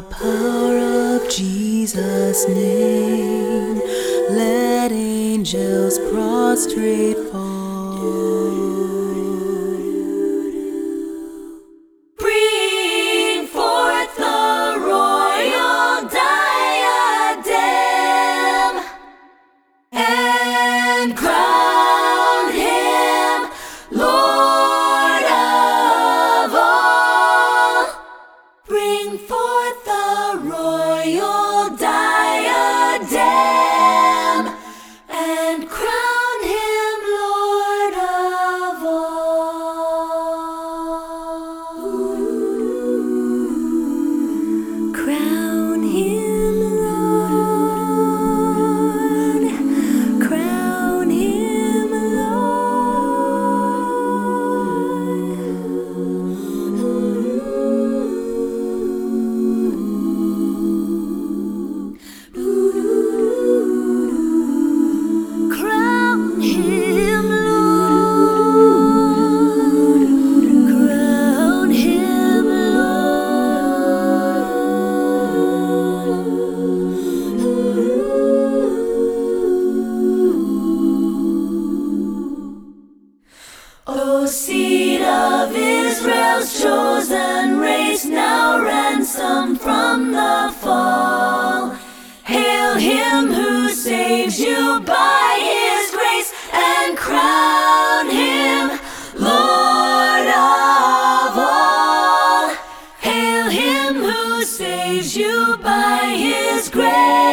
The power of Jesus' name, let angels prostrate fall. from the fall. Hail him who saves you by his grace and crown him Lord of all. Hail him who saves you by his grace.